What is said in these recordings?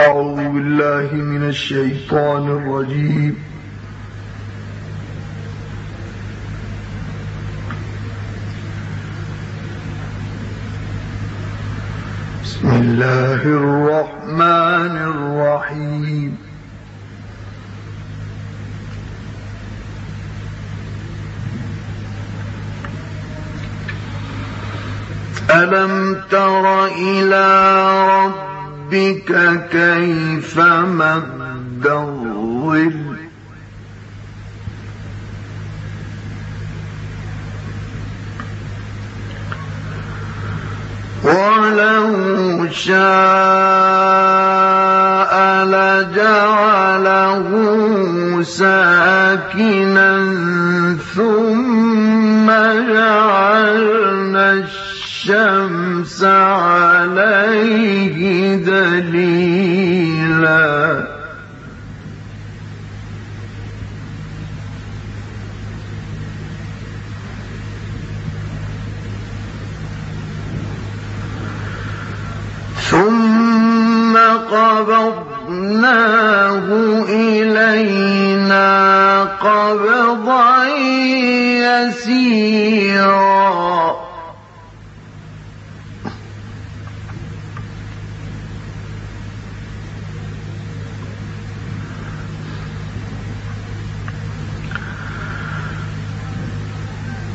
أعوذ بالله من الشيطان الرجيم. بسم الله الرحمن الرحيم. ألم تر إلى ربك كيف مد الظل؟ ولو شاء لجعله ساكنا ثم جعلنا الشمس عليه دليلا. ثم قبضناه إلينا قبضا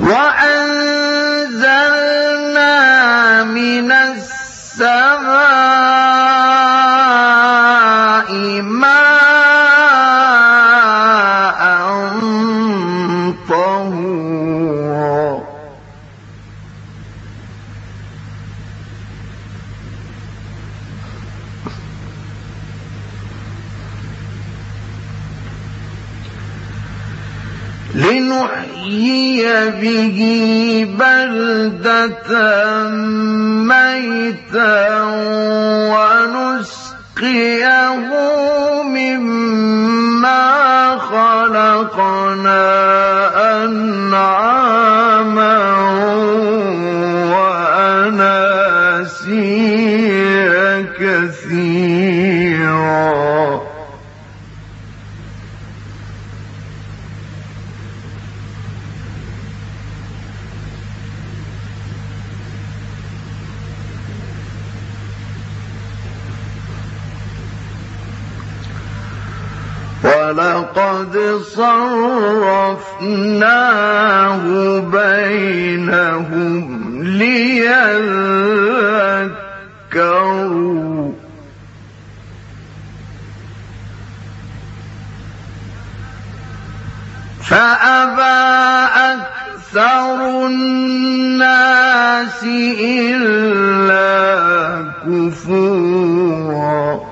وأنزلنا لنحيي به بلدة ميتا ونسقيه مما خلقنا أنعاما وأناسيا كثيرا. ولقد صرفناه بينهم ليذكروا. فأبى أكثر الناس إلا كفورا.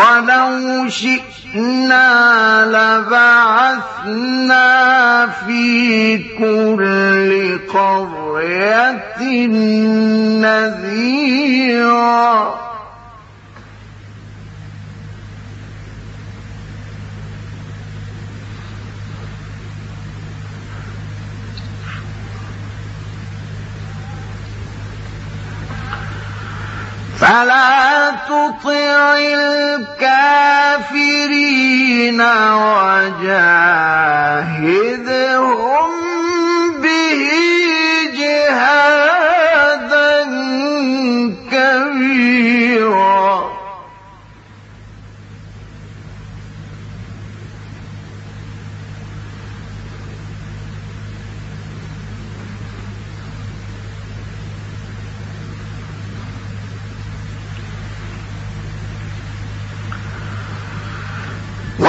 ولو شئنا لبعثنا في كل قرية نذيرا. فلا تطع الكافرين وجاهدهم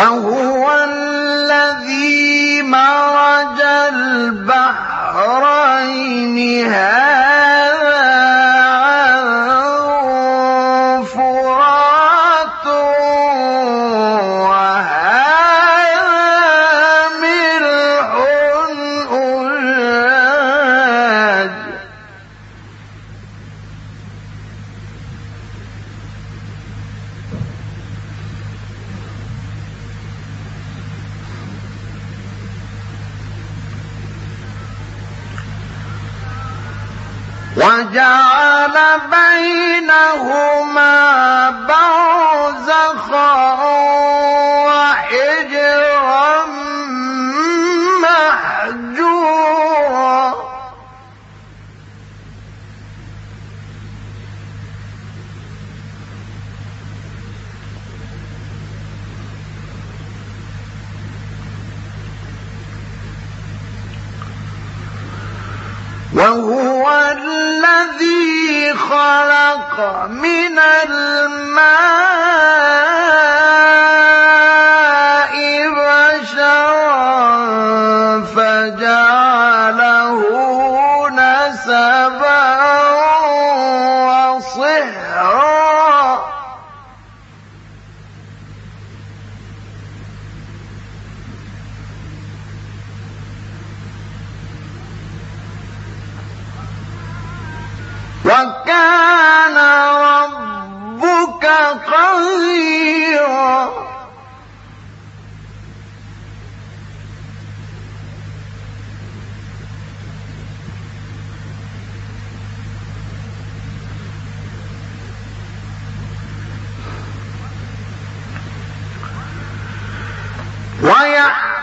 وهو الذي مرج البحرين. هذا وجعل بينهما برزخا وحجرا محجورا. وهو خلق من الماء. وكان ربك قديرا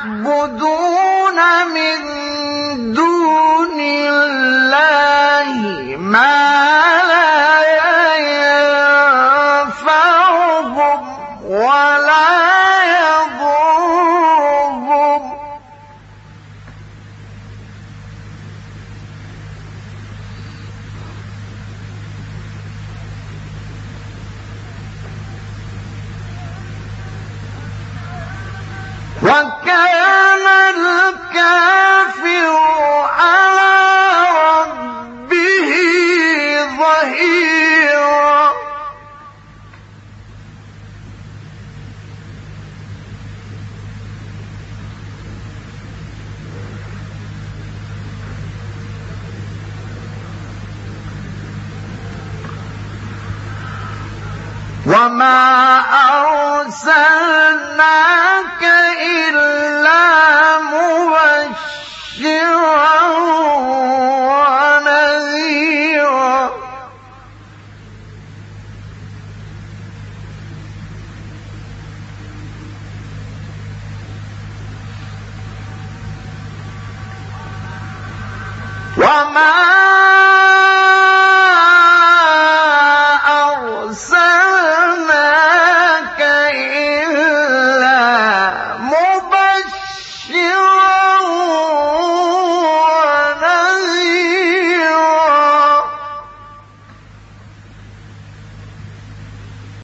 ويعبدون من دون الله ما لا ينفعهم ولا يضرهم. وكان الكافر وما أرسلناك إلا مبشرا